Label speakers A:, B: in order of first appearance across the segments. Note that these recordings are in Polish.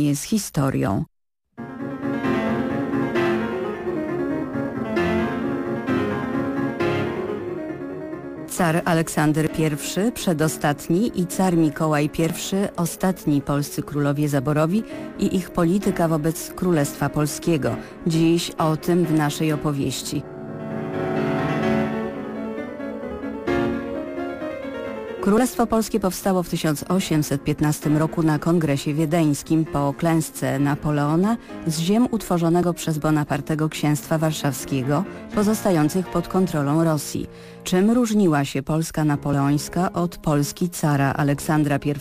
A: z historią. Car Aleksander I, przedostatni i car Mikołaj I, ostatni polscy królowie zaborowi i ich polityka wobec Królestwa Polskiego. Dziś o tym w naszej opowieści. Królestwo Polskie powstało w 1815 roku na Kongresie Wiedeńskim po klęsce Napoleona z ziem utworzonego przez Bonapartego Księstwa Warszawskiego pozostających pod kontrolą Rosji. Czym różniła się Polska napoleońska od Polski cara Aleksandra I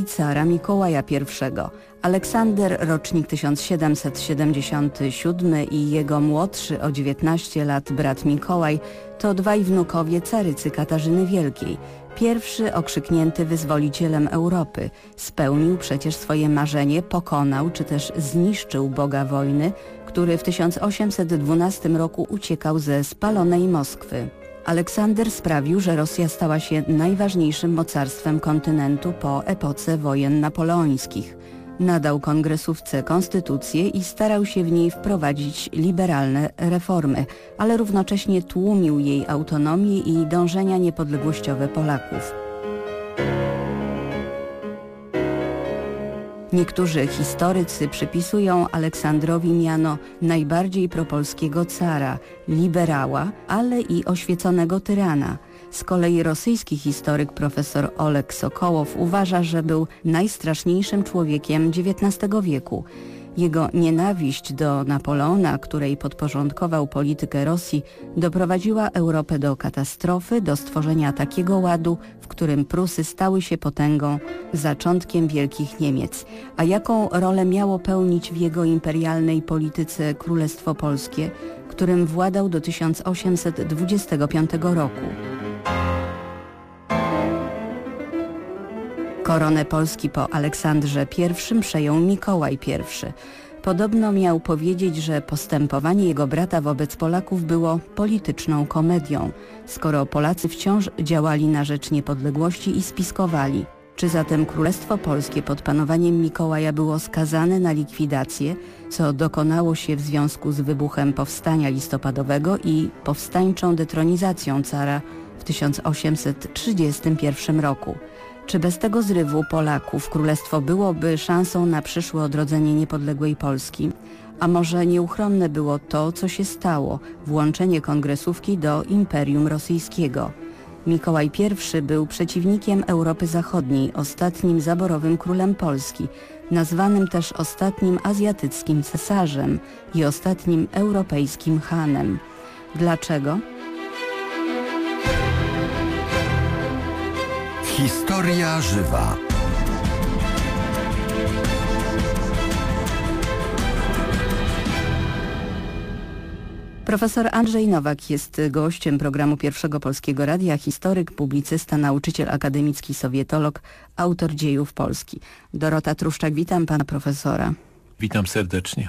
A: i cara Mikołaja I? Aleksander, rocznik 1777 i jego młodszy o 19 lat brat Mikołaj to dwaj wnukowie carycy Katarzyny Wielkiej. Pierwszy okrzyknięty wyzwolicielem Europy. Spełnił przecież swoje marzenie, pokonał czy też zniszczył Boga wojny, który w 1812 roku uciekał ze spalonej Moskwy. Aleksander sprawił, że Rosja stała się najważniejszym mocarstwem kontynentu po epoce wojen napoleońskich. Nadał kongresówce konstytucję i starał się w niej wprowadzić liberalne reformy, ale równocześnie tłumił jej autonomię i dążenia niepodległościowe Polaków. Niektórzy historycy przypisują Aleksandrowi miano najbardziej propolskiego cara, liberała, ale i oświeconego tyrana – z kolei rosyjski historyk profesor Oleg Sokołow uważa, że był najstraszniejszym człowiekiem XIX wieku. Jego nienawiść do Napoleona, której podporządkował politykę Rosji, doprowadziła Europę do katastrofy, do stworzenia takiego ładu, w którym Prusy stały się potęgą, zaczątkiem Wielkich Niemiec. A jaką rolę miało pełnić w jego imperialnej polityce Królestwo Polskie, którym władał do 1825 roku? Koronę Polski po Aleksandrze I przejął Mikołaj I. Podobno miał powiedzieć, że postępowanie jego brata wobec Polaków było polityczną komedią, skoro Polacy wciąż działali na rzecz niepodległości i spiskowali. Czy zatem Królestwo Polskie pod panowaniem Mikołaja było skazane na likwidację, co dokonało się w związku z wybuchem powstania listopadowego i powstańczą detronizacją cara 1831 roku? Czy bez tego zrywu Polaków królestwo byłoby szansą na przyszłe odrodzenie niepodległej Polski? A może nieuchronne było to, co się stało, włączenie kongresówki do Imperium Rosyjskiego? Mikołaj I był przeciwnikiem Europy Zachodniej, ostatnim zaborowym królem Polski, nazwanym też ostatnim azjatyckim cesarzem i ostatnim europejskim hanem. Dlaczego?
B: Historia żywa.
A: Profesor Andrzej Nowak jest gościem programu Pierwszego Polskiego Radia, historyk, publicysta, nauczyciel akademicki, sowietolog, autor dziejów Polski. Dorota Truszczak, witam pana profesora.
C: Witam serdecznie.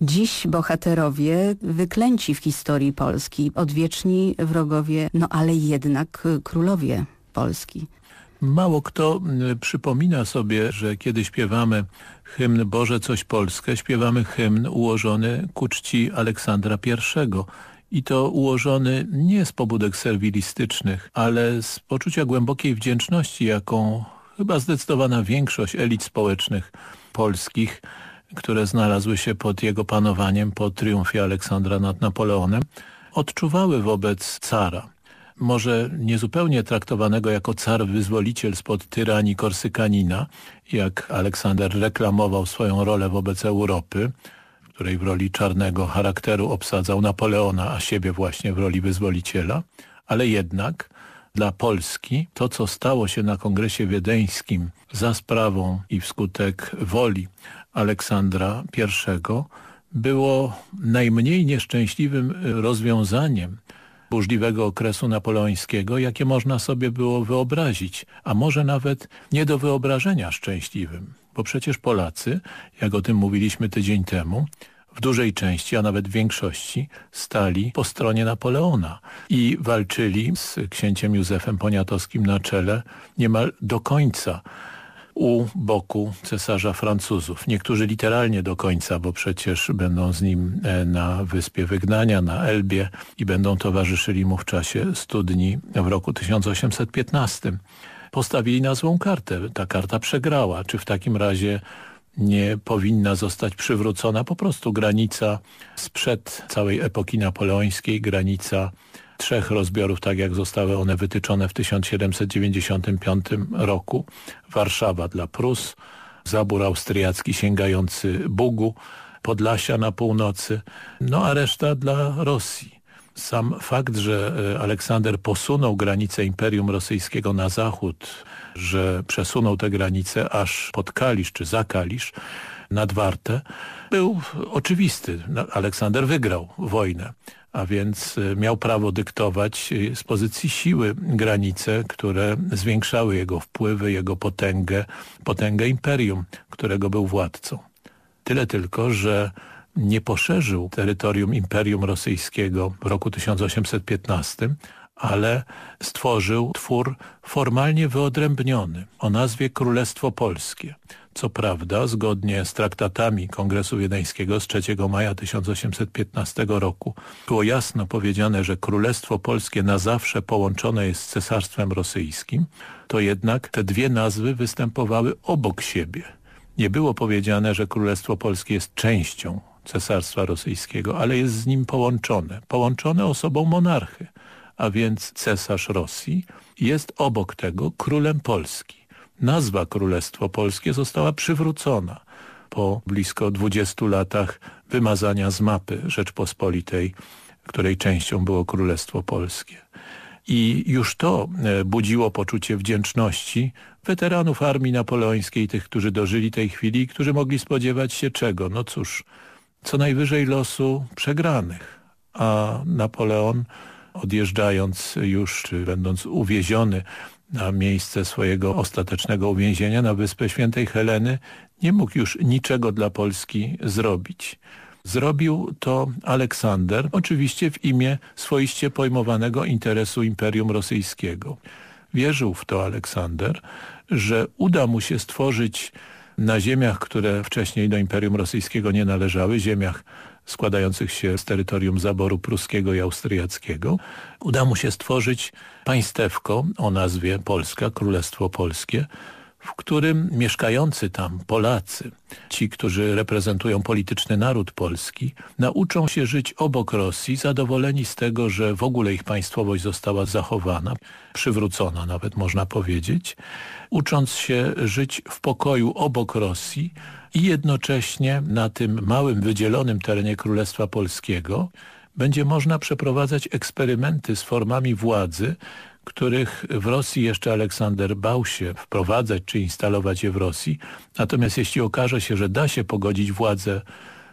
A: Dziś bohaterowie wyklęci w historii Polski, odwieczni wrogowie, no ale jednak królowie Polski.
C: Mało kto przypomina sobie, że kiedy śpiewamy hymn Boże coś Polskę, śpiewamy hymn ułożony ku czci Aleksandra I. I to ułożony nie z pobudek serwilistycznych, ale z poczucia głębokiej wdzięczności, jaką chyba zdecydowana większość elit społecznych polskich, które znalazły się pod jego panowaniem po triumfie Aleksandra nad Napoleonem, odczuwały wobec cara może niezupełnie traktowanego jako car wyzwoliciel spod tyranii Korsykanina, jak Aleksander reklamował swoją rolę wobec Europy, w której w roli czarnego charakteru obsadzał Napoleona, a siebie właśnie w roli wyzwoliciela, ale jednak dla Polski to, co stało się na Kongresie Wiedeńskim za sprawą i wskutek woli Aleksandra I, było najmniej nieszczęśliwym rozwiązaniem burzliwego okresu napoleońskiego, jakie można sobie było wyobrazić, a może nawet nie do wyobrażenia szczęśliwym. Bo przecież Polacy, jak o tym mówiliśmy tydzień temu, w dużej części, a nawet w większości stali po stronie Napoleona i walczyli z księciem Józefem Poniatowskim na czele niemal do końca u boku cesarza Francuzów. Niektórzy literalnie do końca, bo przecież będą z nim e, na Wyspie Wygnania, na Elbie i będą towarzyszyli mu w czasie studni w roku 1815. Postawili na złą kartę. Ta karta przegrała. Czy w takim razie nie powinna zostać przywrócona po prostu granica sprzed całej epoki napoleońskiej, granica trzech rozbiorów, tak jak zostały one wytyczone w 1795 roku. Warszawa dla Prus, zabór austriacki sięgający Bugu, Podlasia na północy, no a reszta dla Rosji. Sam fakt, że e, Aleksander posunął granicę Imperium Rosyjskiego na zachód, że przesunął te granice aż pod Kalisz czy za Kalisz, nad Wartę, był oczywisty. No, Aleksander wygrał wojnę a więc e, miał prawo dyktować e, z pozycji siły granice, które zwiększały jego wpływy, jego potęgę, potęgę imperium, którego był władcą. Tyle tylko, że nie poszerzył terytorium Imperium Rosyjskiego w roku 1815, ale stworzył twór formalnie wyodrębniony o nazwie Królestwo Polskie. Co prawda, zgodnie z traktatami Kongresu Wiedeńskiego z 3 maja 1815 roku było jasno powiedziane, że Królestwo Polskie na zawsze połączone jest z Cesarstwem Rosyjskim, to jednak te dwie nazwy występowały obok siebie. Nie było powiedziane, że Królestwo Polskie jest częścią Cesarstwa Rosyjskiego, ale jest z nim połączone. Połączone osobą monarchy, a więc cesarz Rosji jest obok tego królem Polski. Nazwa Królestwo Polskie została przywrócona po blisko 20 latach wymazania z mapy Rzeczpospolitej, której częścią było Królestwo Polskie. I już to e, budziło poczucie wdzięczności weteranów armii napoleońskiej, tych, którzy dożyli tej chwili i którzy mogli spodziewać się czego? No cóż, co najwyżej losu przegranych. A Napoleon odjeżdżając już, czy będąc uwieziony na miejsce swojego ostatecznego uwięzienia na Wyspę Świętej Heleny, nie mógł już niczego dla Polski zrobić. Zrobił to Aleksander, oczywiście w imię swoiście pojmowanego interesu Imperium Rosyjskiego. Wierzył w to Aleksander, że uda mu się stworzyć na ziemiach, które wcześniej do Imperium Rosyjskiego nie należały, ziemiach składających się z terytorium zaboru pruskiego i austriackiego, uda mu się stworzyć państewko o nazwie Polska, Królestwo Polskie, w którym mieszkający tam Polacy, ci, którzy reprezentują polityczny naród polski, nauczą się żyć obok Rosji, zadowoleni z tego, że w ogóle ich państwowość została zachowana, przywrócona nawet można powiedzieć, ucząc się żyć w pokoju obok Rosji, i jednocześnie na tym małym wydzielonym terenie Królestwa Polskiego będzie można przeprowadzać eksperymenty z formami władzy, których w Rosji jeszcze Aleksander bał się wprowadzać czy instalować je w Rosji. Natomiast jeśli okaże się, że da się pogodzić władzę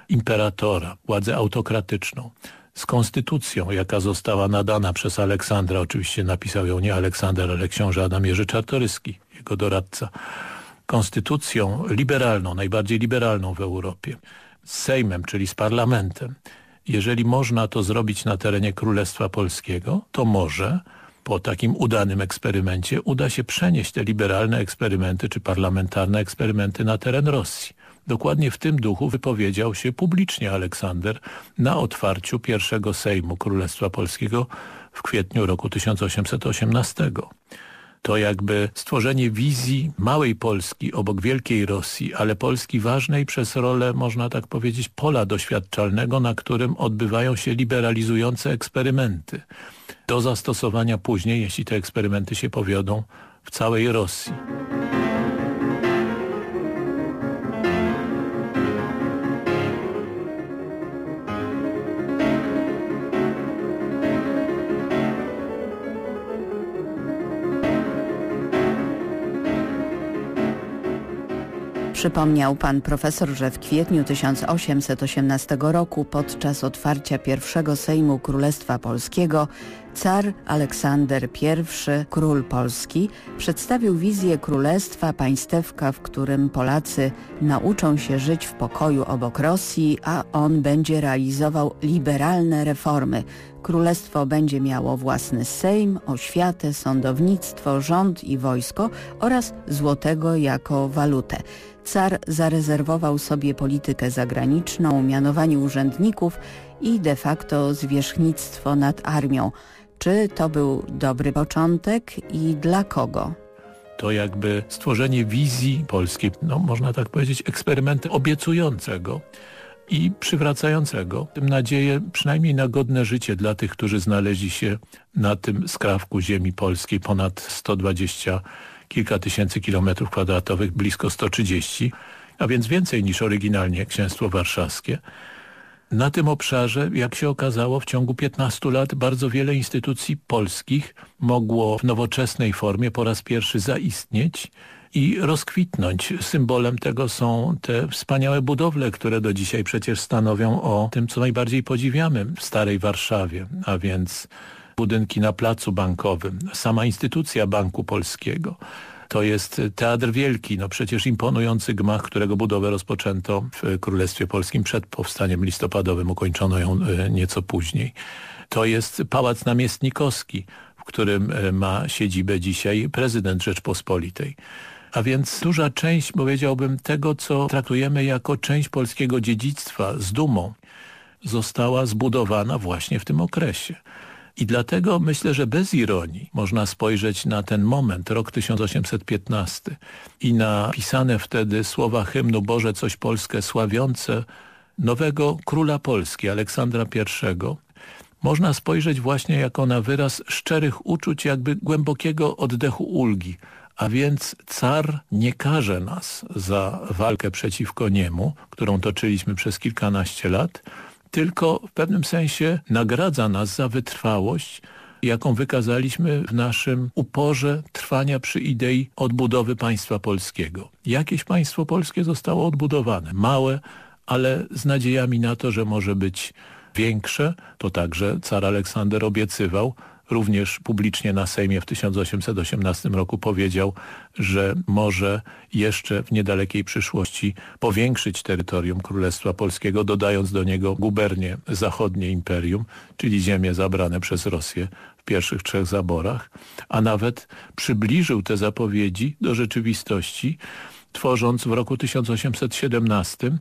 C: imperatora, władzę autokratyczną, z konstytucją, jaka została nadana przez Aleksandra, oczywiście napisał ją nie Aleksander, ale książę Adam Jerzy Czartoryski, jego doradca, konstytucją liberalną, najbardziej liberalną w Europie, z Sejmem, czyli z parlamentem, jeżeli można to zrobić na terenie Królestwa Polskiego, to może po takim udanym eksperymencie uda się przenieść te liberalne eksperymenty czy parlamentarne eksperymenty na teren Rosji. Dokładnie w tym duchu wypowiedział się publicznie Aleksander na otwarciu pierwszego Sejmu Królestwa Polskiego w kwietniu roku 1818 to jakby stworzenie wizji małej Polski obok wielkiej Rosji, ale Polski ważnej przez rolę, można tak powiedzieć, pola doświadczalnego, na którym odbywają się liberalizujące eksperymenty. Do zastosowania później, jeśli te eksperymenty się powiodą, w całej Rosji.
A: Przypomniał pan profesor, że w kwietniu 1818 roku podczas otwarcia pierwszego Sejmu Królestwa Polskiego Car Aleksander I, król Polski, przedstawił wizję królestwa, państewka, w którym Polacy nauczą się żyć w pokoju obok Rosji, a on będzie realizował liberalne reformy. Królestwo będzie miało własny sejm, oświatę, sądownictwo, rząd i wojsko oraz złotego jako walutę. Car zarezerwował sobie politykę zagraniczną, mianowanie urzędników i de facto zwierzchnictwo nad armią. Czy to był dobry początek i dla kogo?
C: To jakby stworzenie wizji polskiej, no można tak powiedzieć, eksperymentu obiecującego i przywracającego tym nadzieję przynajmniej na godne życie dla tych, którzy znaleźli się na tym skrawku ziemi polskiej ponad 120 kilka tysięcy kilometrów kwadratowych, blisko 130, a więc więcej niż oryginalnie Księstwo Warszawskie. Na tym obszarze, jak się okazało, w ciągu 15 lat bardzo wiele instytucji polskich mogło w nowoczesnej formie po raz pierwszy zaistnieć i rozkwitnąć. Symbolem tego są te wspaniałe budowle, które do dzisiaj przecież stanowią o tym, co najbardziej podziwiamy w Starej Warszawie, a więc budynki na Placu Bankowym, sama instytucja Banku Polskiego. To jest Teatr Wielki, no przecież imponujący gmach, którego budowę rozpoczęto w Królestwie Polskim przed powstaniem listopadowym, ukończono ją e, nieco później. To jest Pałac Namiestnikowski, w którym e, ma siedzibę dzisiaj prezydent Rzeczpospolitej. A więc duża część, powiedziałbym, tego, co traktujemy jako część polskiego dziedzictwa z dumą, została zbudowana właśnie w tym okresie. I dlatego myślę, że bez ironii można spojrzeć na ten moment, rok 1815 i na pisane wtedy słowa hymnu Boże coś Polskę sławiące nowego króla Polski, Aleksandra I, można spojrzeć właśnie jako na wyraz szczerych uczuć, jakby głębokiego oddechu ulgi, a więc car nie karze nas za walkę przeciwko niemu, którą toczyliśmy przez kilkanaście lat, tylko w pewnym sensie nagradza nas za wytrwałość, jaką wykazaliśmy w naszym uporze trwania przy idei odbudowy państwa polskiego. Jakieś państwo polskie zostało odbudowane, małe, ale z nadziejami na to, że może być większe. To także car Aleksander obiecywał, również publicznie na Sejmie w 1818 roku powiedział, że może jeszcze w niedalekiej przyszłości powiększyć terytorium Królestwa Polskiego, dodając do niego gubernie zachodnie imperium, czyli ziemie zabrane przez Rosję w pierwszych trzech zaborach, a nawet przybliżył te zapowiedzi do rzeczywistości, tworząc w roku 1817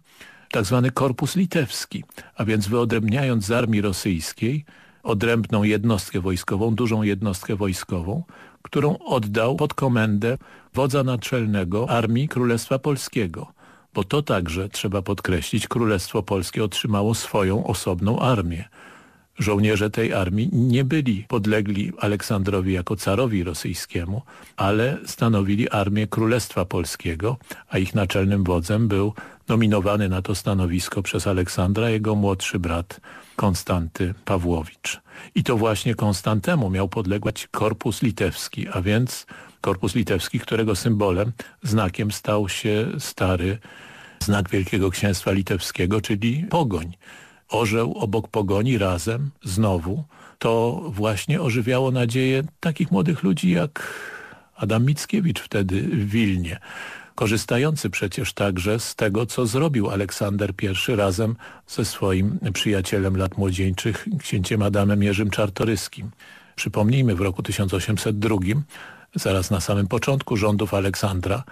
C: tak zwany korpus litewski, a więc wyodrębniając z armii rosyjskiej odrębną jednostkę wojskową, dużą jednostkę wojskową, którą oddał pod komendę wodza naczelnego Armii Królestwa Polskiego. Bo to także, trzeba podkreślić, Królestwo Polskie otrzymało swoją osobną armię. Żołnierze tej armii nie byli podlegli Aleksandrowi jako carowi rosyjskiemu, ale stanowili armię Królestwa Polskiego, a ich naczelnym wodzem był nominowany na to stanowisko przez Aleksandra jego młodszy brat Konstanty Pawłowicz. I to właśnie Konstantemu miał podlegać Korpus Litewski, a więc Korpus Litewski, którego symbolem, znakiem stał się stary znak Wielkiego Księstwa Litewskiego, czyli pogoń. Orzeł obok pogoni razem, znowu, to właśnie ożywiało nadzieję takich młodych ludzi jak Adam Mickiewicz wtedy w Wilnie korzystający przecież także z tego, co zrobił Aleksander I razem ze swoim przyjacielem lat młodzieńczych, księciem Adamem Jerzym Czartoryskim. Przypomnijmy, w roku 1802, zaraz na samym początku rządów Aleksandra,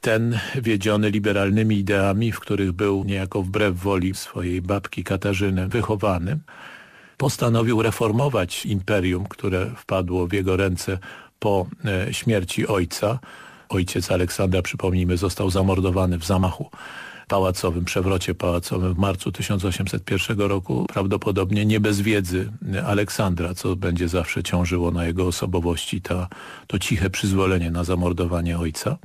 C: ten wiedziony liberalnymi ideami, w których był niejako wbrew woli swojej babki Katarzyny wychowany, postanowił reformować imperium, które wpadło w jego ręce po e, śmierci ojca, Ojciec Aleksandra, przypomnijmy, został zamordowany w zamachu pałacowym, przewrocie pałacowym w marcu 1801 roku, prawdopodobnie nie bez wiedzy Aleksandra, co będzie zawsze ciążyło na jego osobowości, ta, to ciche przyzwolenie na zamordowanie ojca.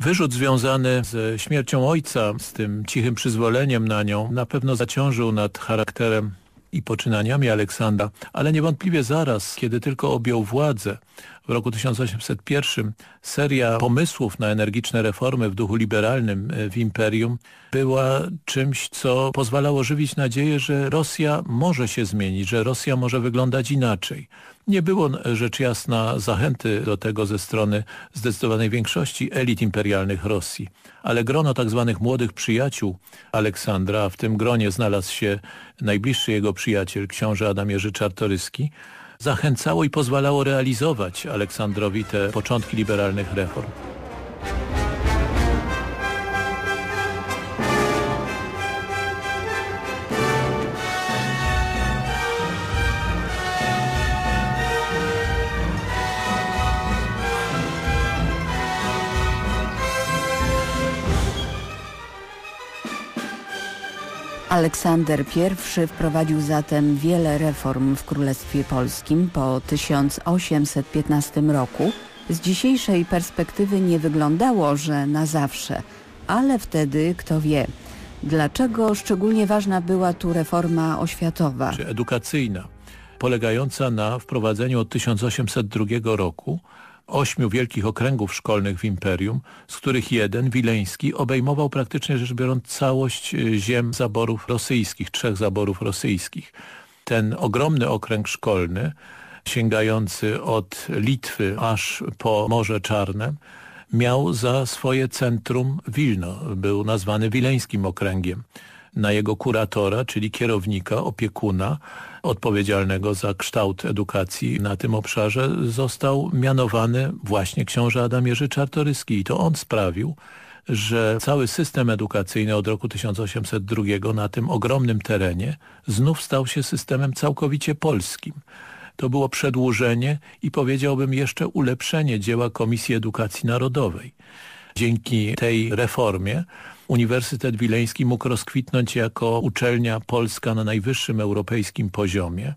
C: Wyrzut związany ze śmiercią ojca, z tym cichym przyzwoleniem na nią, na pewno zaciążył nad charakterem i poczynaniami Aleksandra, ale niewątpliwie zaraz, kiedy tylko objął władzę w roku 1801 seria pomysłów na energiczne reformy w duchu liberalnym e, w imperium była czymś, co pozwalało żywić nadzieję, że Rosja może się zmienić, że Rosja może wyglądać inaczej. Nie było rzecz jasna zachęty do tego ze strony zdecydowanej większości elit imperialnych Rosji, ale grono tak zwanych młodych przyjaciół Aleksandra, w tym gronie znalazł się najbliższy jego przyjaciel, książę Adam Jerzy Czartoryski, zachęcało i pozwalało realizować Aleksandrowi te początki liberalnych reform.
A: Aleksander I wprowadził zatem wiele reform w Królestwie Polskim po 1815 roku. Z dzisiejszej perspektywy nie wyglądało, że na zawsze, ale wtedy kto wie. Dlaczego szczególnie ważna była tu reforma oświatowa?
C: Czy edukacyjna, polegająca na wprowadzeniu od 1802 roku ośmiu wielkich okręgów szkolnych w imperium, z których jeden, wileński, obejmował praktycznie rzecz biorąc całość e, ziem zaborów rosyjskich, trzech zaborów rosyjskich. Ten ogromny okręg szkolny, sięgający od Litwy aż po Morze Czarne, miał za swoje centrum Wilno. Był nazwany Wileńskim Okręgiem. Na jego kuratora, czyli kierownika, opiekuna, odpowiedzialnego za kształt edukacji na tym obszarze został mianowany właśnie książę Adam Jerzy Czartoryski i to on sprawił, że cały system edukacyjny od roku 1802 na tym ogromnym terenie znów stał się systemem całkowicie polskim. To było przedłużenie i powiedziałbym jeszcze ulepszenie dzieła Komisji Edukacji Narodowej. Dzięki tej reformie Uniwersytet Wileński mógł rozkwitnąć jako uczelnia polska na najwyższym europejskim poziomie.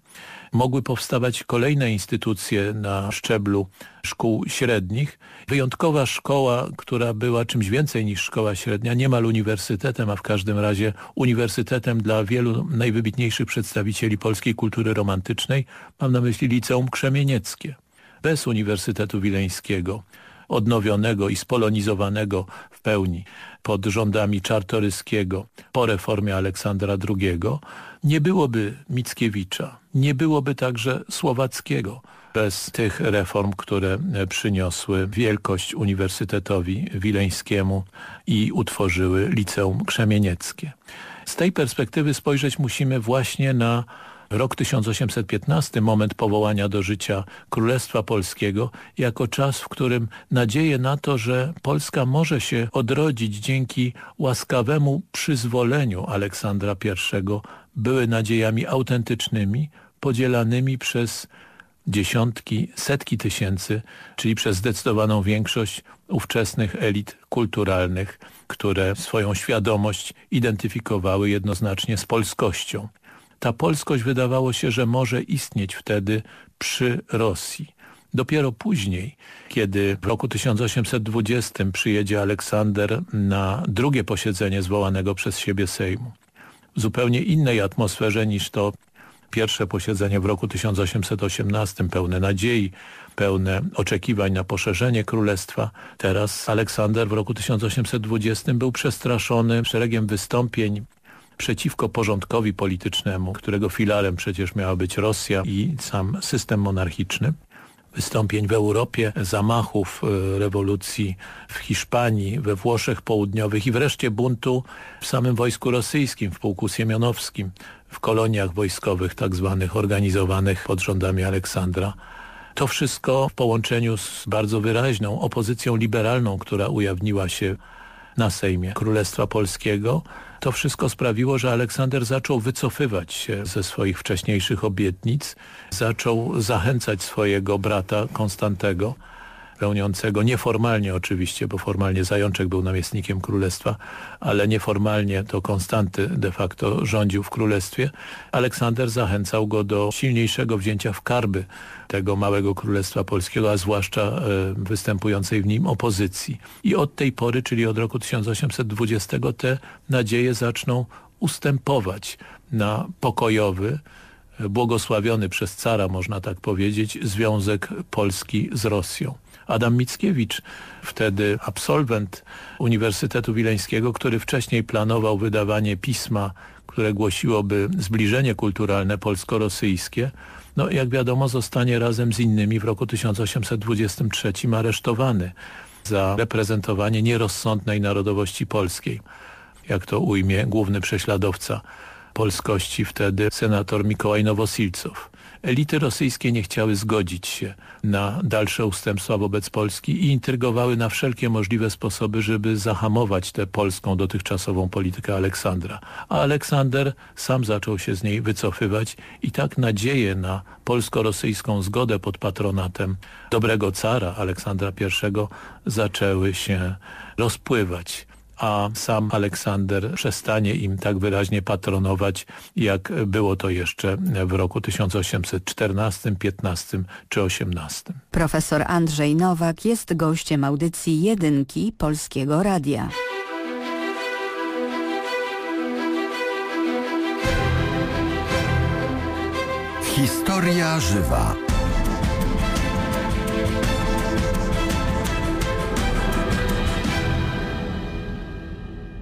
C: Mogły powstawać kolejne instytucje na szczeblu szkół średnich. Wyjątkowa szkoła, która była czymś więcej niż szkoła średnia, niemal uniwersytetem, a w każdym razie uniwersytetem dla wielu najwybitniejszych przedstawicieli polskiej kultury romantycznej, mam na myśli Liceum Krzemienieckie. Bez Uniwersytetu Wileńskiego odnowionego i spolonizowanego w pełni pod rządami Czartoryskiego po reformie Aleksandra II, nie byłoby Mickiewicza, nie byłoby także Słowackiego bez tych reform, które przyniosły wielkość Uniwersytetowi Wileńskiemu i utworzyły Liceum Krzemienieckie. Z tej perspektywy spojrzeć musimy właśnie na Rok 1815, moment powołania do życia Królestwa Polskiego, jako czas, w którym nadzieję na to, że Polska może się odrodzić dzięki łaskawemu przyzwoleniu Aleksandra I, były nadziejami autentycznymi, podzielanymi przez dziesiątki, setki tysięcy, czyli przez zdecydowaną większość ówczesnych elit kulturalnych, które swoją świadomość identyfikowały jednoznacznie z polskością ta polskość wydawało się, że może istnieć wtedy przy Rosji. Dopiero później, kiedy w roku 1820 przyjedzie Aleksander na drugie posiedzenie zwołanego przez siebie Sejmu, w zupełnie innej atmosferze niż to pierwsze posiedzenie w roku 1818, pełne nadziei, pełne oczekiwań na poszerzenie królestwa. Teraz Aleksander w roku 1820 był przestraszony szeregiem wystąpień przeciwko porządkowi politycznemu, którego filarem przecież miała być Rosja i sam system monarchiczny wystąpień w Europie, zamachów e, rewolucji w Hiszpanii, we Włoszech Południowych i wreszcie buntu w samym wojsku rosyjskim, w pułku siemionowskim, w koloniach wojskowych tak zwanych organizowanych pod rządami Aleksandra. To wszystko w połączeniu z bardzo wyraźną opozycją liberalną, która ujawniła się na Sejmie Królestwa Polskiego, to wszystko sprawiło, że Aleksander zaczął wycofywać się ze swoich wcześniejszych obietnic, zaczął zachęcać swojego brata Konstantego, pełniącego nieformalnie oczywiście, bo formalnie Zajączek był namiestnikiem królestwa, ale nieformalnie to Konstanty de facto rządził w królestwie. Aleksander zachęcał go do silniejszego wzięcia w karby tego małego królestwa polskiego, a zwłaszcza e, występującej w nim opozycji. I od tej pory, czyli od roku 1820 te nadzieje zaczną ustępować na pokojowy, błogosławiony przez cara, można tak powiedzieć, związek Polski z Rosją. Adam Mickiewicz, wtedy absolwent Uniwersytetu Wileńskiego, który wcześniej planował wydawanie pisma, które głosiłoby zbliżenie kulturalne polsko-rosyjskie, no jak wiadomo zostanie razem z innymi w roku 1823 aresztowany za reprezentowanie nierozsądnej narodowości polskiej. Jak to ujmie główny prześladowca polskości wtedy senator Mikołaj Nowosilcow. Elity rosyjskie nie chciały zgodzić się na dalsze ustępstwa wobec Polski i intrygowały na wszelkie możliwe sposoby, żeby zahamować tę polską dotychczasową politykę Aleksandra. A Aleksander sam zaczął się z niej wycofywać i tak nadzieje na polsko-rosyjską zgodę pod patronatem dobrego cara Aleksandra I zaczęły się rozpływać a sam Aleksander przestanie im tak wyraźnie patronować, jak było to jeszcze w roku 1814, 15 czy 18.
A: Profesor Andrzej Nowak jest gościem audycji Jedynki Polskiego Radia.
B: Historia żywa.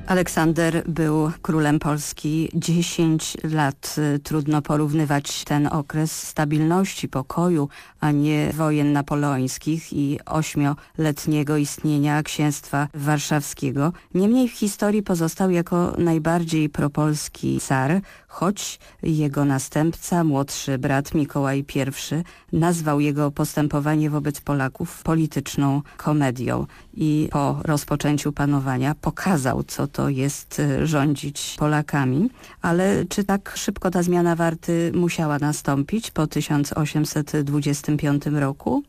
A: Aleksander był królem Polski 10 lat. Trudno porównywać ten okres stabilności, pokoju, a nie wojen napoleońskich i ośmioletniego istnienia księstwa warszawskiego. Niemniej w historii pozostał jako najbardziej propolski car, choć jego następca, młodszy brat Mikołaj I nazwał jego postępowanie wobec Polaków polityczną komedią i po rozpoczęciu panowania pokazał, co to jest y, rządzić Polakami. Ale czy tak szybko ta zmiana warty musiała nastąpić po 1825 roku?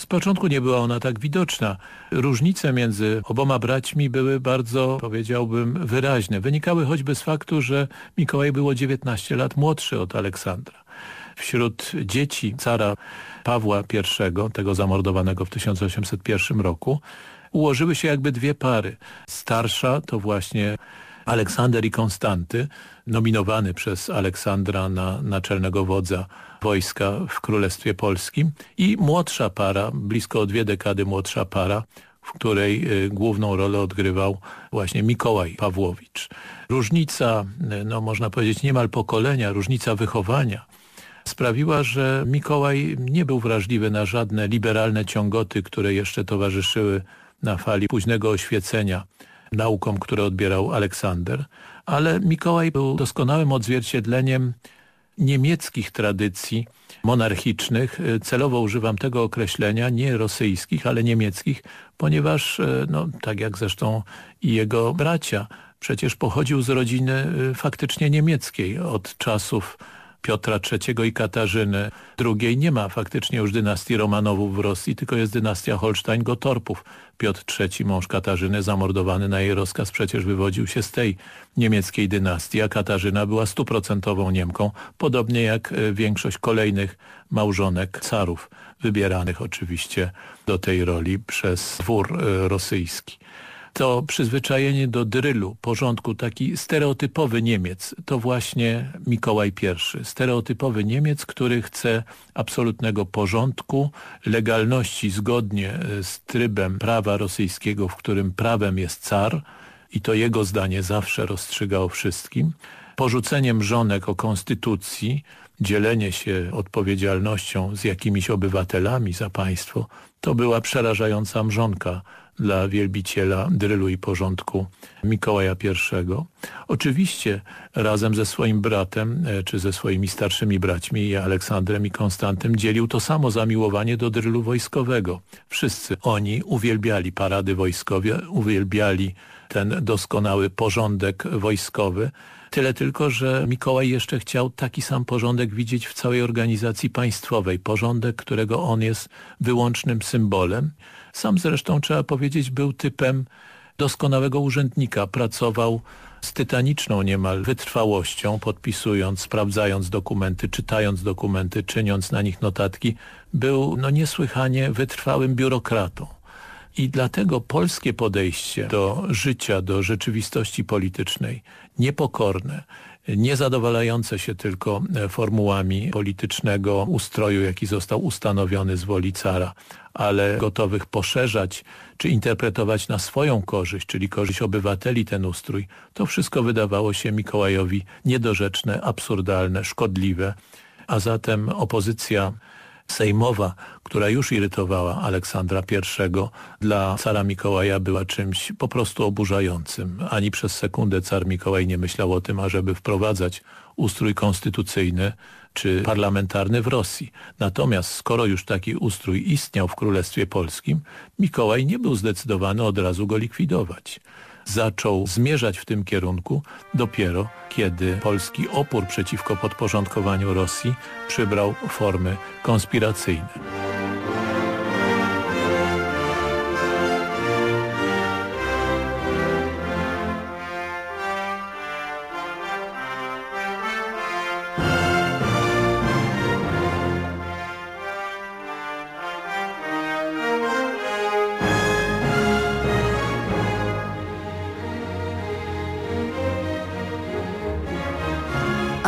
C: Z początku nie była ona tak widoczna. Różnice między oboma braćmi były bardzo, powiedziałbym, wyraźne. Wynikały choćby z faktu, że Mikołaj było 19 lat młodszy od Aleksandra. Wśród dzieci cara Pawła I, tego zamordowanego w 1801 roku, ułożyły się jakby dwie pary. Starsza to właśnie Aleksander i Konstanty, nominowany przez Aleksandra na naczelnego wodza wojska w Królestwie Polskim i młodsza para, blisko o dwie dekady młodsza para, w której y, główną rolę odgrywał właśnie Mikołaj Pawłowicz. Różnica, y, no można powiedzieć niemal pokolenia, różnica wychowania sprawiła, że Mikołaj nie był wrażliwy na żadne liberalne ciągoty, które jeszcze towarzyszyły na fali późnego oświecenia naukom, które odbierał Aleksander, ale Mikołaj był doskonałym odzwierciedleniem niemieckich tradycji monarchicznych. Celowo używam tego określenia, nie rosyjskich, ale niemieckich, ponieważ, e, no, tak jak zresztą i jego bracia, przecież pochodził z rodziny e, faktycznie niemieckiej od czasów Piotra III i Katarzyny. II nie ma. Faktycznie już dynastii Romanowów w Rosji, tylko jest dynastia Holstein-Gotorpów. Piotr III, mąż Katarzyny, zamordowany na jej rozkaz, przecież wywodził się z tej niemieckiej dynastii, a Katarzyna była stuprocentową Niemką, podobnie jak e, większość kolejnych małżonek carów, wybieranych oczywiście do tej roli przez dwór e, rosyjski to przyzwyczajenie do drylu, porządku, taki stereotypowy Niemiec, to właśnie Mikołaj I. Stereotypowy Niemiec, który chce absolutnego porządku, legalności zgodnie e, z trybem prawa rosyjskiego, w którym prawem jest car. I to jego zdanie zawsze rozstrzyga o wszystkim, porzuceniem żonek o konstytucji, dzielenie się odpowiedzialnością z jakimiś obywatelami za państwo, to była przerażająca mrzonka dla wielbiciela drylu i porządku Mikołaja I. Oczywiście razem ze swoim bratem, e, czy ze swoimi starszymi braćmi, Aleksandrem i Konstantym, dzielił to samo zamiłowanie do drylu wojskowego. Wszyscy oni uwielbiali parady wojskowe, uwielbiali ten doskonały porządek wojskowy, Tyle tylko, że Mikołaj jeszcze chciał taki sam porządek widzieć w całej organizacji państwowej. Porządek, którego on jest wyłącznym symbolem. Sam zresztą, trzeba powiedzieć, był typem doskonałego urzędnika. Pracował z tytaniczną niemal wytrwałością, podpisując, sprawdzając dokumenty, czytając dokumenty, czyniąc na nich notatki. Był no, niesłychanie wytrwałym biurokratą. I dlatego polskie podejście do życia, do rzeczywistości politycznej, niepokorne, niezadowalające się tylko e, formułami politycznego ustroju, jaki został ustanowiony z woli cara, ale gotowych poszerzać czy interpretować na swoją korzyść, czyli korzyść obywateli ten ustrój, to wszystko wydawało się Mikołajowi niedorzeczne, absurdalne, szkodliwe, a zatem opozycja sejmowa, która już irytowała Aleksandra I, dla cara Mikołaja była czymś po prostu oburzającym. Ani przez sekundę car Mikołaj nie myślał o tym, ażeby wprowadzać ustrój konstytucyjny czy parlamentarny w Rosji. Natomiast skoro już taki ustrój istniał w Królestwie Polskim, Mikołaj nie był zdecydowany od razu go likwidować zaczął zmierzać w tym kierunku dopiero kiedy polski opór przeciwko podporządkowaniu Rosji przybrał formy konspiracyjne.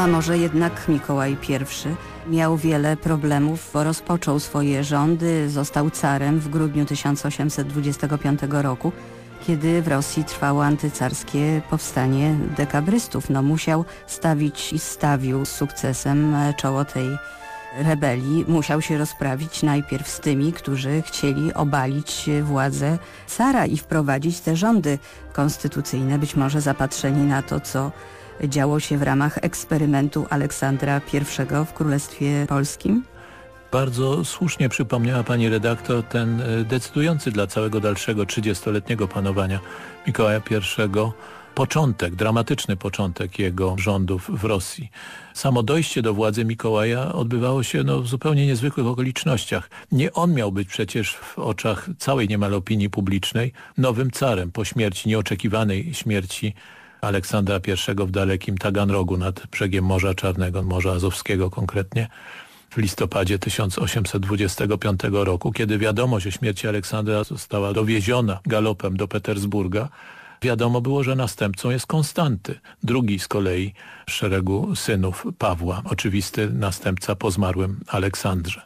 A: A może jednak Mikołaj I miał wiele problemów, bo rozpoczął swoje rządy, został carem w grudniu 1825 roku, kiedy w Rosji trwało antycarskie powstanie dekabrystów. No musiał stawić i stawił z sukcesem czoło tej rebelii. Musiał się rozprawić najpierw z tymi, którzy chcieli obalić władzę cara i wprowadzić te rządy konstytucyjne, być może zapatrzeni na to, co działo się w ramach eksperymentu Aleksandra I w Królestwie Polskim?
C: Bardzo słusznie przypomniała pani redaktor ten e, decydujący dla całego dalszego 30-letniego panowania Mikołaja I początek, dramatyczny początek jego rządów w Rosji. Samo dojście do władzy Mikołaja odbywało się no, w zupełnie niezwykłych okolicznościach. Nie on miał być przecież w oczach całej niemal opinii publicznej nowym carem po śmierci, nieoczekiwanej śmierci Aleksandra I w dalekim Taganrogu nad brzegiem Morza Czarnego, Morza Azowskiego konkretnie, w listopadzie 1825 roku, kiedy wiadomość o śmierci Aleksandra została dowieziona galopem do Petersburga, wiadomo było, że następcą jest Konstanty, drugi z kolei szeregu synów Pawła, oczywisty następca po zmarłym Aleksandrze.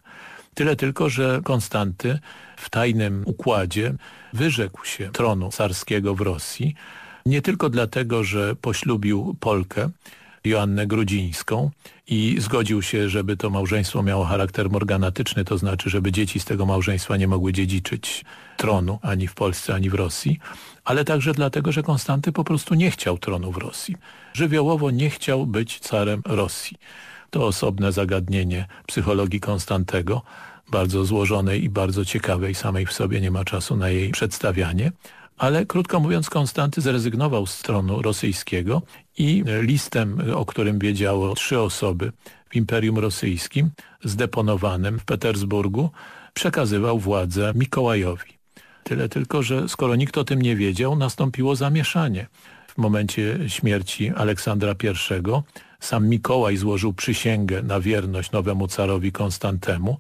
C: Tyle tylko, że Konstanty w tajnym układzie wyrzekł się tronu carskiego w Rosji, nie tylko dlatego, że poślubił Polkę, Joannę Grudzińską i zgodził się, żeby to małżeństwo miało charakter morganatyczny, to znaczy, żeby dzieci z tego małżeństwa nie mogły dziedziczyć tronu ani w Polsce, ani w Rosji, ale także dlatego, że Konstanty po prostu nie chciał tronu w Rosji. Żywiołowo nie chciał być carem Rosji. To osobne zagadnienie psychologii Konstantego, bardzo złożonej i bardzo ciekawej samej w sobie, nie ma czasu na jej przedstawianie, ale krótko mówiąc Konstanty zrezygnował z tronu rosyjskiego i listem, o którym wiedziało trzy osoby w Imperium Rosyjskim, zdeponowanym w Petersburgu, przekazywał władzę Mikołajowi. Tyle tylko, że skoro nikt o tym nie wiedział, nastąpiło zamieszanie. W momencie śmierci Aleksandra I sam Mikołaj złożył przysięgę na wierność nowemu carowi Konstantemu,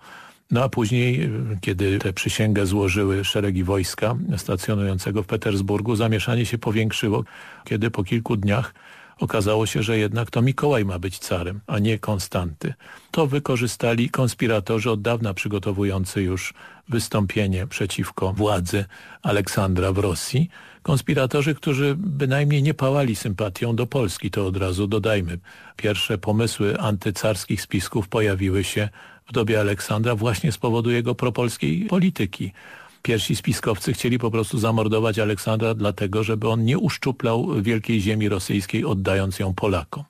C: no a później, kiedy tę przysięgę złożyły szeregi wojska stacjonującego w Petersburgu, zamieszanie się powiększyło, kiedy po kilku dniach okazało się, że jednak to Mikołaj ma być carem, a nie Konstanty. To wykorzystali konspiratorzy od dawna przygotowujący już wystąpienie przeciwko władzy Aleksandra w Rosji. Konspiratorzy, którzy bynajmniej nie pałali sympatią do Polski, to od razu dodajmy. Pierwsze pomysły antycarskich spisków pojawiły się w dobie Aleksandra właśnie z powodu jego propolskiej polityki. Pierwsi spiskowcy chcieli po prostu zamordować Aleksandra dlatego, żeby on nie uszczuplał wielkiej ziemi rosyjskiej, oddając ją Polakom.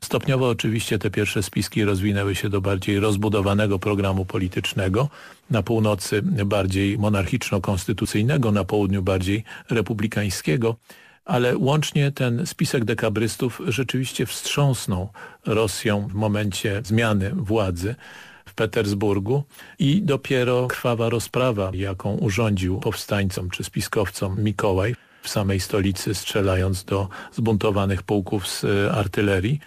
C: Stopniowo oczywiście te pierwsze spiski rozwinęły się do bardziej rozbudowanego programu politycznego, na północy bardziej monarchiczno-konstytucyjnego, na południu bardziej republikańskiego, ale łącznie ten spisek dekabrystów rzeczywiście wstrząsnął Rosją w momencie zmiany władzy w Petersburgu i dopiero krwawa rozprawa, jaką urządził powstańcom czy spiskowcom Mikołaj w samej stolicy strzelając do zbuntowanych pułków z e, artylerii,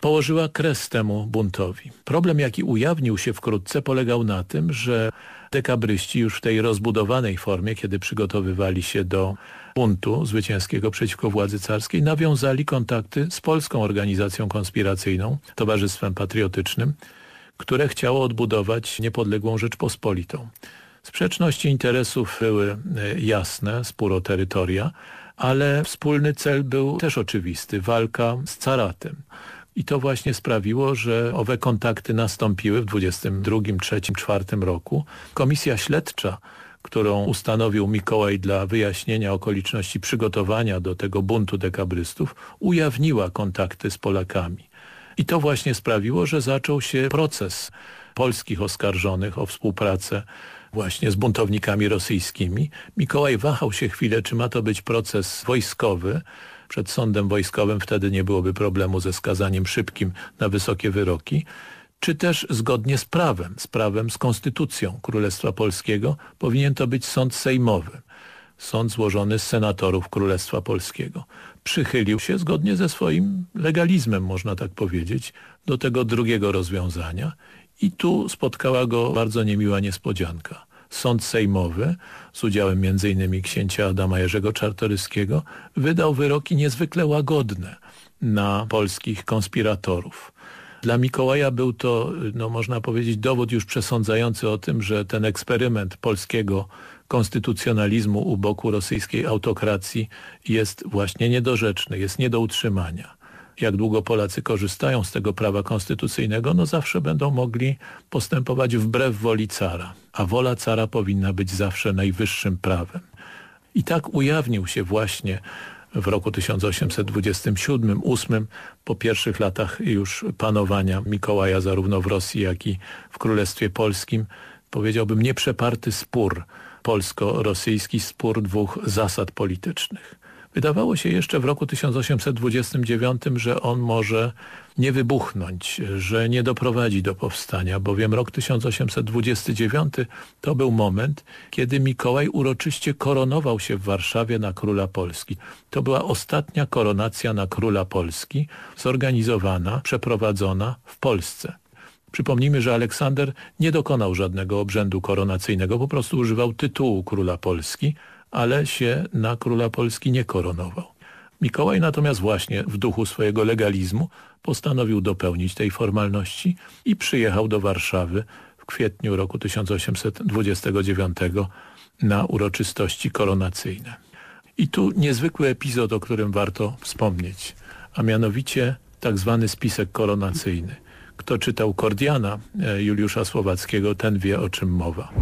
C: położyła kres temu buntowi. Problem, jaki ujawnił się wkrótce, polegał na tym, że dekabryści już w tej rozbudowanej formie, kiedy przygotowywali się do buntu zwycięskiego przeciwko władzy carskiej, nawiązali kontakty z polską organizacją konspiracyjną, Towarzystwem Patriotycznym, które chciało odbudować niepodległą Rzeczpospolitą. Sprzeczności interesów były e, jasne, spór o terytoria, ale wspólny cel był też oczywisty, walka z caratem. I to właśnie sprawiło, że owe kontakty nastąpiły w 22, 3, 4 roku. Komisja śledcza, którą ustanowił Mikołaj dla wyjaśnienia okoliczności przygotowania do tego buntu dekabrystów, ujawniła kontakty z Polakami. I to właśnie sprawiło, że zaczął się proces polskich oskarżonych o współpracę właśnie z buntownikami rosyjskimi. Mikołaj wahał się chwilę, czy ma to być proces wojskowy. Przed sądem wojskowym wtedy nie byłoby problemu ze skazaniem szybkim na wysokie wyroki czy też zgodnie z prawem, z prawem, z konstytucją Królestwa Polskiego powinien to być sąd sejmowy, sąd złożony z senatorów Królestwa Polskiego. Przychylił się zgodnie ze swoim legalizmem, można tak powiedzieć, do tego drugiego rozwiązania i tu spotkała go bardzo niemiła niespodzianka. Sąd Sejmowy z udziałem m.in. księcia Adama Jerzego Czartoryskiego wydał wyroki niezwykle łagodne na polskich konspiratorów. Dla Mikołaja był to, no można powiedzieć, dowód już przesądzający o tym, że ten eksperyment polskiego konstytucjonalizmu u boku rosyjskiej autokracji jest właśnie niedorzeczny, jest nie do utrzymania jak długo Polacy korzystają z tego prawa konstytucyjnego, no zawsze będą mogli postępować wbrew woli cara, a wola cara powinna być zawsze najwyższym prawem. I tak ujawnił się właśnie w roku 1827-8 po pierwszych latach już panowania Mikołaja zarówno w Rosji, jak i w Królestwie Polskim, powiedziałbym nieprzeparty spór polsko-rosyjski, spór dwóch zasad politycznych. Wydawało się jeszcze w roku 1829, że on może nie wybuchnąć, że nie doprowadzi do powstania, bowiem rok 1829 to był moment, kiedy Mikołaj uroczyście koronował się w Warszawie na króla Polski. To była ostatnia koronacja na króla Polski, zorganizowana, przeprowadzona w Polsce. Przypomnijmy, że Aleksander nie dokonał żadnego obrzędu koronacyjnego, po prostu używał tytułu króla Polski, ale się na króla Polski nie koronował. Mikołaj natomiast właśnie w duchu swojego legalizmu postanowił dopełnić tej formalności i przyjechał do Warszawy w kwietniu roku 1829 na uroczystości koronacyjne. I tu niezwykły epizod, o którym warto wspomnieć, a mianowicie tak zwany spisek koronacyjny. Kto czytał Kordiana e, Juliusza Słowackiego, ten wie o czym mowa.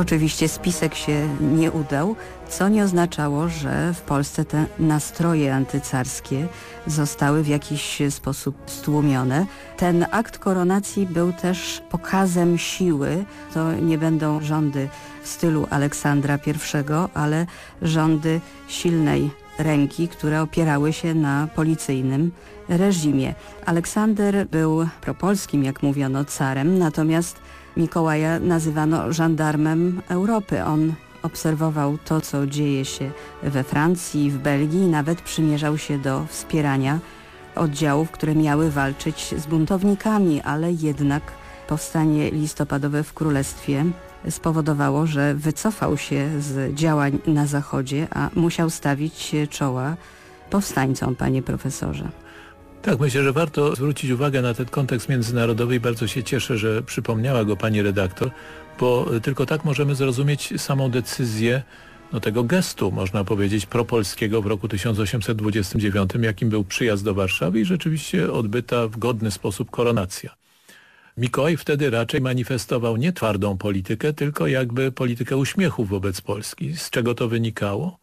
A: Oczywiście spisek się nie udał, co nie oznaczało, że w Polsce te nastroje antycarskie zostały w jakiś sposób stłumione. Ten akt koronacji był też pokazem siły. To nie będą rządy w stylu Aleksandra I, ale rządy silnej ręki, które opierały się na policyjnym reżimie. Aleksander był propolskim, jak mówiono, carem, natomiast Mikołaja nazywano żandarmem Europy. On obserwował to, co dzieje się we Francji, w Belgii i nawet przymierzał się do wspierania oddziałów, które miały walczyć z buntownikami, ale jednak powstanie listopadowe w Królestwie spowodowało, że wycofał się z działań na Zachodzie, a musiał stawić czoła powstańcom, panie profesorze.
C: Tak, myślę, że warto zwrócić uwagę na ten kontekst międzynarodowy i bardzo się cieszę, że przypomniała go pani redaktor, bo tylko tak możemy zrozumieć samą decyzję no, tego gestu, można powiedzieć, propolskiego w roku 1829, jakim był przyjazd do Warszawy i rzeczywiście odbyta w godny sposób koronacja. Mikołaj wtedy raczej manifestował nie twardą politykę, tylko jakby politykę uśmiechu wobec Polski. Z czego to wynikało?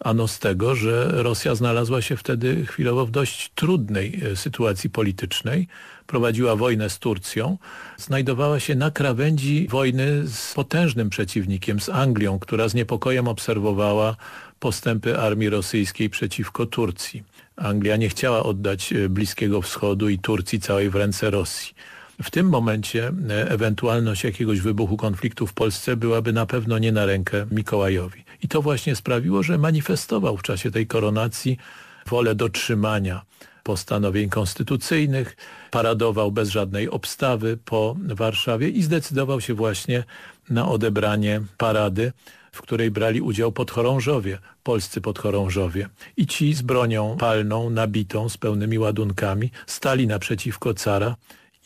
C: Ano z tego, że Rosja znalazła się wtedy chwilowo w dość trudnej e, sytuacji politycznej. Prowadziła wojnę z Turcją. Znajdowała się na krawędzi wojny z potężnym przeciwnikiem, z Anglią, która z niepokojem obserwowała postępy armii rosyjskiej przeciwko Turcji. Anglia nie chciała oddać e, Bliskiego Wschodu i Turcji całej w ręce Rosji. W tym momencie e, ewentualność jakiegoś wybuchu konfliktu w Polsce byłaby na pewno nie na rękę Mikołajowi. I to właśnie sprawiło, że manifestował w czasie tej koronacji wolę dotrzymania postanowień konstytucyjnych, paradował bez żadnej obstawy po Warszawie i zdecydował się właśnie na odebranie parady, w której brali udział podchorążowie, polscy podchorążowie. I ci z bronią palną, nabitą, z pełnymi ładunkami stali naprzeciwko cara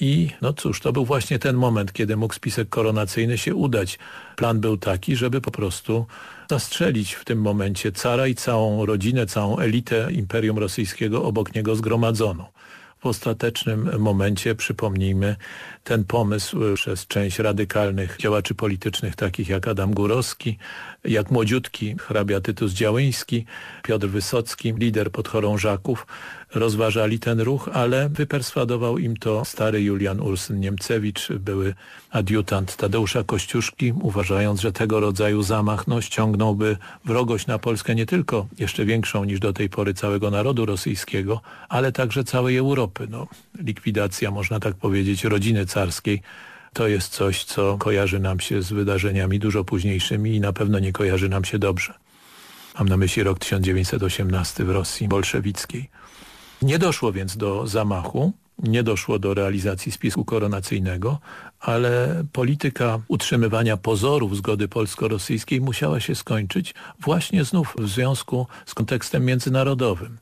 C: i no cóż, to był właśnie ten moment, kiedy mógł spisek koronacyjny się udać. Plan był taki, żeby po prostu zastrzelić w tym momencie cara i całą rodzinę, całą elitę Imperium Rosyjskiego obok niego zgromadzoną. W ostatecznym momencie, przypomnijmy, ten pomysł przez część radykalnych działaczy politycznych, takich jak Adam Górowski, jak młodziutki hrabia Tytus Działyński, Piotr Wysocki, lider podchorążaków, rozważali ten ruch, ale wyperswadował im to stary Julian Ursen Niemcewicz, były adiutant Tadeusza Kościuszki, uważając, że tego rodzaju zamach no, ściągnąłby wrogość na Polskę nie tylko jeszcze większą niż do tej pory całego narodu rosyjskiego, ale także całej Europy. No, likwidacja, można tak powiedzieć, rodziny to jest coś, co kojarzy nam się z wydarzeniami dużo późniejszymi i na pewno nie kojarzy nam się dobrze. Mam na myśli rok 1918 w Rosji bolszewickiej. Nie doszło więc do zamachu, nie doszło do realizacji spisku koronacyjnego, ale polityka utrzymywania pozorów zgody polsko-rosyjskiej musiała się skończyć właśnie znów w związku z kontekstem międzynarodowym.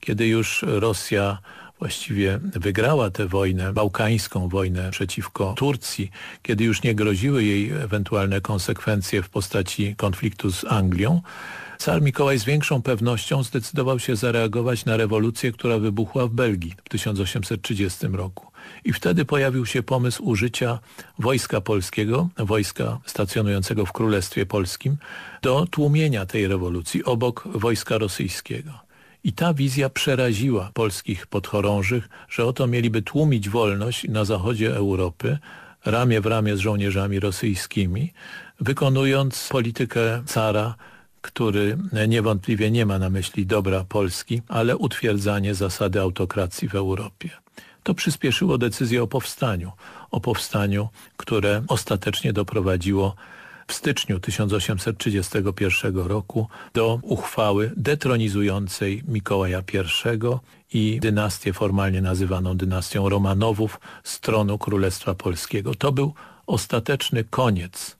C: Kiedy już Rosja właściwie wygrała tę wojnę, bałkańską wojnę przeciwko Turcji, kiedy już nie groziły jej ewentualne konsekwencje w postaci konfliktu z Anglią, Car Mikołaj z większą pewnością zdecydował się zareagować na rewolucję, która wybuchła w Belgii w 1830 roku. I wtedy pojawił się pomysł użycia wojska polskiego, wojska stacjonującego w Królestwie Polskim, do tłumienia tej rewolucji obok wojska rosyjskiego. I ta wizja przeraziła polskich podchorążych, że oto mieliby tłumić wolność na zachodzie Europy, ramię w ramię z żołnierzami rosyjskimi, wykonując politykę cara który niewątpliwie nie ma na myśli dobra Polski, ale utwierdzanie zasady autokracji w Europie. To przyspieszyło decyzję o powstaniu, o powstaniu, które ostatecznie doprowadziło w styczniu 1831 roku do uchwały detronizującej Mikołaja I i dynastię formalnie nazywaną dynastią Romanowów z tronu Królestwa Polskiego. To był ostateczny koniec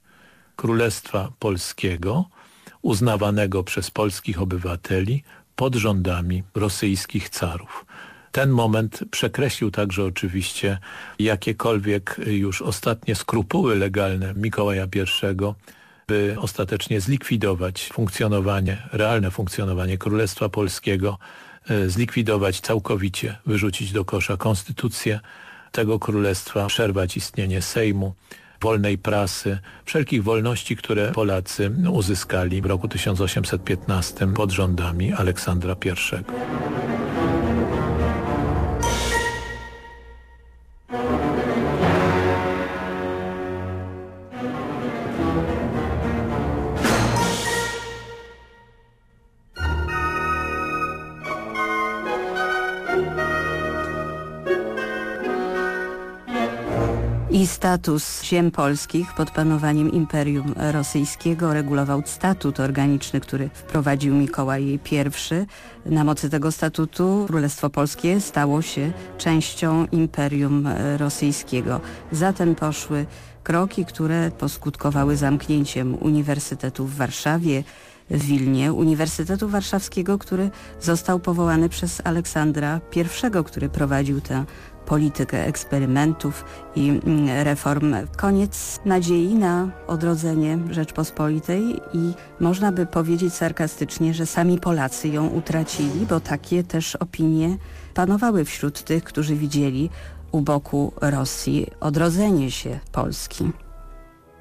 C: Królestwa Polskiego, uznawanego przez polskich obywateli pod rządami rosyjskich carów. Ten moment przekreślił także oczywiście jakiekolwiek już ostatnie skrupuły legalne Mikołaja I, by ostatecznie zlikwidować funkcjonowanie, realne funkcjonowanie Królestwa Polskiego, e, zlikwidować całkowicie, wyrzucić do kosza konstytucję tego królestwa, przerwać istnienie Sejmu, wolnej prasy, wszelkich wolności, które Polacy uzyskali w roku 1815 pod rządami Aleksandra I.
A: I status ziem polskich pod panowaniem Imperium Rosyjskiego regulował statut organiczny, który wprowadził Mikołaj I. Na mocy tego statutu Królestwo Polskie stało się częścią Imperium Rosyjskiego. Zatem poszły kroki, które poskutkowały zamknięciem Uniwersytetu w Warszawie, w Wilnie, Uniwersytetu Warszawskiego, który został powołany przez Aleksandra I, który prowadził tę politykę eksperymentów i mm, reform. Koniec nadziei na odrodzenie Rzeczpospolitej i można by powiedzieć sarkastycznie, że sami Polacy ją utracili, bo takie też opinie panowały wśród tych, którzy widzieli u boku Rosji odrodzenie się Polski.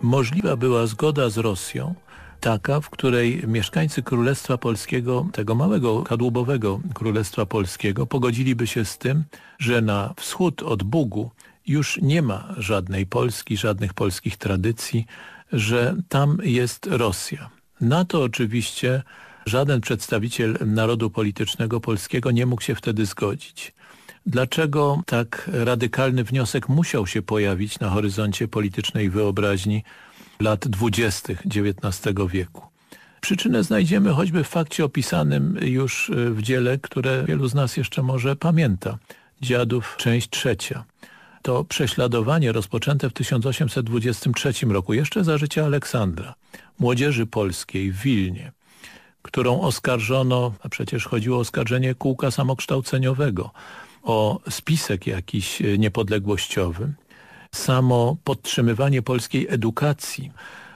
C: Możliwa była zgoda z Rosją, taka, w której mieszkańcy Królestwa Polskiego, tego małego kadłubowego Królestwa Polskiego, pogodziliby się z tym, że na wschód od Bugu już nie ma żadnej Polski, żadnych polskich tradycji, że tam jest Rosja. Na to oczywiście żaden przedstawiciel narodu politycznego polskiego nie mógł się wtedy zgodzić. Dlaczego tak radykalny wniosek musiał się pojawić na horyzoncie politycznej wyobraźni lat dwudziestych XIX wieku? Przyczynę znajdziemy choćby w fakcie opisanym już w dziele, które wielu z nas jeszcze może pamięta. Dziadów, część trzecia. To prześladowanie rozpoczęte w 1823 roku, jeszcze za życia Aleksandra, młodzieży polskiej w Wilnie, którą oskarżono, a przecież chodziło o oskarżenie kółka samokształceniowego, o spisek jakiś niepodległościowy, samo podtrzymywanie polskiej edukacji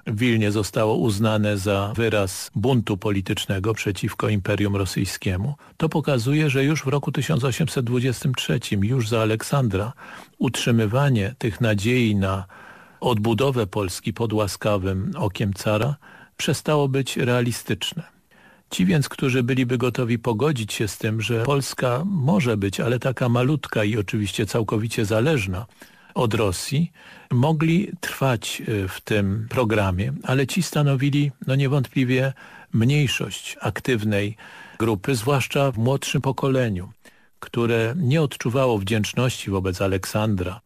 C: w Wilnie zostało uznane za wyraz buntu politycznego przeciwko Imperium Rosyjskiemu, to pokazuje, że już w roku 1823, już za Aleksandra, utrzymywanie tych nadziei na odbudowę Polski pod łaskawym okiem cara przestało być realistyczne. Ci więc, którzy byliby gotowi pogodzić się z tym, że Polska może być, ale taka malutka i oczywiście całkowicie zależna od Rosji, mogli trwać e, w tym programie, ale ci stanowili no niewątpliwie mniejszość aktywnej grupy, zwłaszcza w młodszym pokoleniu, które nie odczuwało wdzięczności wobec Aleksandra,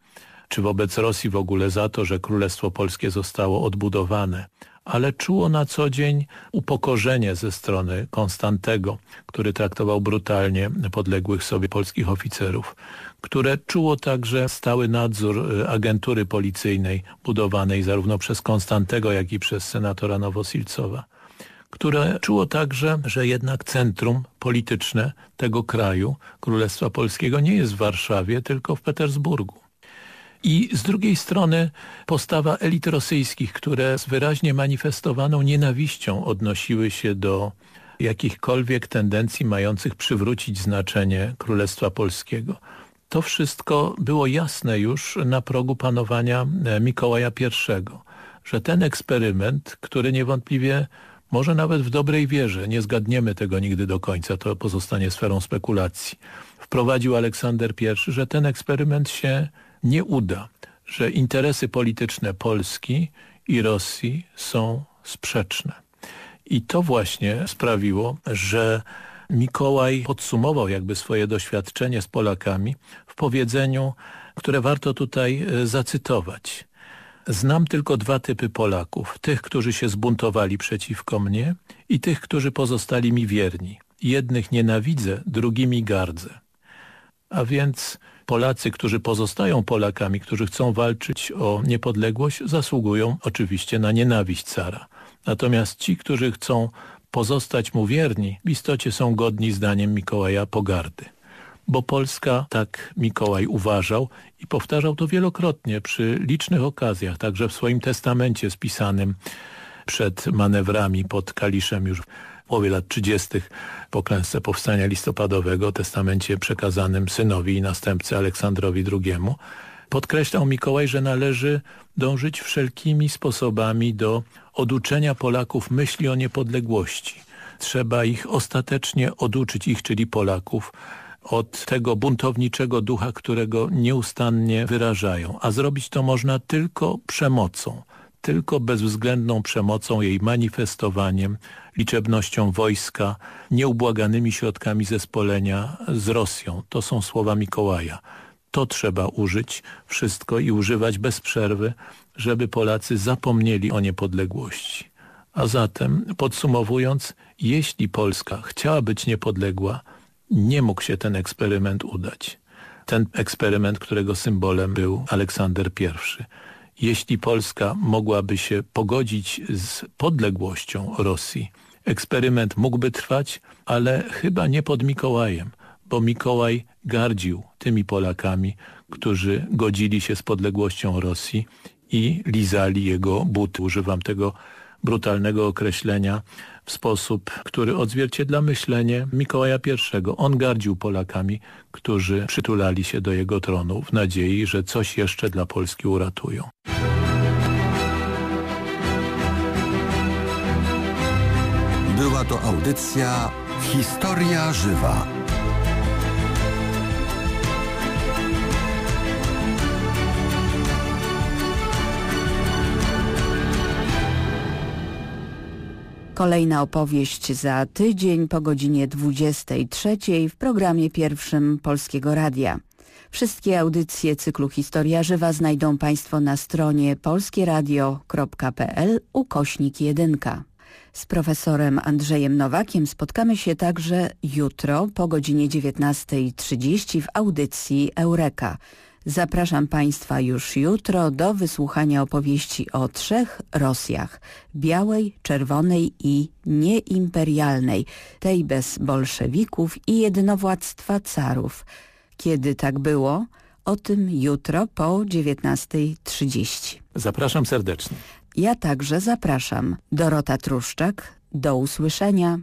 C: czy wobec Rosji w ogóle za to, że Królestwo Polskie zostało odbudowane, ale czuło na co dzień upokorzenie ze strony Konstantego, który traktował brutalnie podległych sobie polskich oficerów, które czuło także stały nadzór y, agentury policyjnej budowanej zarówno przez Konstantego, jak i przez senatora Nowosilcowa które czuło także, że jednak centrum polityczne tego kraju, Królestwa Polskiego, nie jest w Warszawie, tylko w Petersburgu. I z drugiej strony postawa elit rosyjskich, które z wyraźnie manifestowaną nienawiścią odnosiły się do jakichkolwiek tendencji mających przywrócić znaczenie Królestwa Polskiego. To wszystko było jasne już na progu panowania e, Mikołaja I, że ten eksperyment, który niewątpliwie może nawet w dobrej wierze, nie zgadniemy tego nigdy do końca, to pozostanie sferą spekulacji, wprowadził Aleksander I, że ten eksperyment się nie uda, że interesy polityczne Polski i Rosji są sprzeczne. I to właśnie sprawiło, że Mikołaj podsumował jakby swoje doświadczenie z Polakami w powiedzeniu, które warto tutaj e, zacytować. Znam tylko dwa typy Polaków. Tych, którzy się zbuntowali przeciwko mnie i tych, którzy pozostali mi wierni. Jednych nienawidzę, drugimi gardzę. A więc Polacy, którzy pozostają Polakami, którzy chcą walczyć o niepodległość, zasługują oczywiście na nienawiść cara. Natomiast ci, którzy chcą pozostać mu wierni, w istocie są godni zdaniem Mikołaja pogardy. Bo Polska, tak Mikołaj uważał i powtarzał to wielokrotnie przy licznych okazjach, także w swoim testamencie spisanym przed manewrami pod Kaliszem już połowie lat 30. po klęsce powstania listopadowego, testamencie przekazanym synowi i następcy Aleksandrowi II, podkreślał Mikołaj, że należy dążyć wszelkimi sposobami do oduczenia Polaków myśli o niepodległości. Trzeba ich ostatecznie oduczyć, ich, czyli Polaków, od tego buntowniczego ducha, którego nieustannie wyrażają. A zrobić to można tylko przemocą, tylko bezwzględną przemocą, jej manifestowaniem, liczebnością wojska, nieubłaganymi środkami zespolenia z Rosją. To są słowa Mikołaja. To trzeba użyć wszystko i używać bez przerwy, żeby Polacy zapomnieli o niepodległości. A zatem, podsumowując, jeśli Polska chciała być niepodległa, nie mógł się ten eksperyment udać. Ten eksperyment, którego symbolem był Aleksander I. Jeśli Polska mogłaby się pogodzić z podległością Rosji, eksperyment mógłby trwać, ale chyba nie pod Mikołajem, bo Mikołaj gardził tymi Polakami, którzy godzili się z podległością Rosji i lizali jego buty. Używam tego brutalnego określenia w sposób, który odzwierciedla myślenie Mikołaja I. On gardził Polakami, którzy przytulali się do jego tronu w nadziei, że coś jeszcze dla Polski uratują.
B: Była to audycja Historia Żywa.
A: Kolejna opowieść za tydzień po godzinie 23 w programie pierwszym Polskiego Radia. Wszystkie audycje cyklu Historia Żywa znajdą Państwo na stronie polskieradio.pl ukośnik 1. Z profesorem Andrzejem Nowakiem spotkamy się także jutro po godzinie 19.30 w audycji Eureka. Zapraszam Państwa już jutro do wysłuchania opowieści o trzech Rosjach – białej, czerwonej i nieimperialnej, tej bez bolszewików i jednowładztwa carów. Kiedy tak było? O tym jutro po 19.30.
C: Zapraszam serdecznie.
A: Ja także zapraszam. Dorota Truszczak. Do usłyszenia.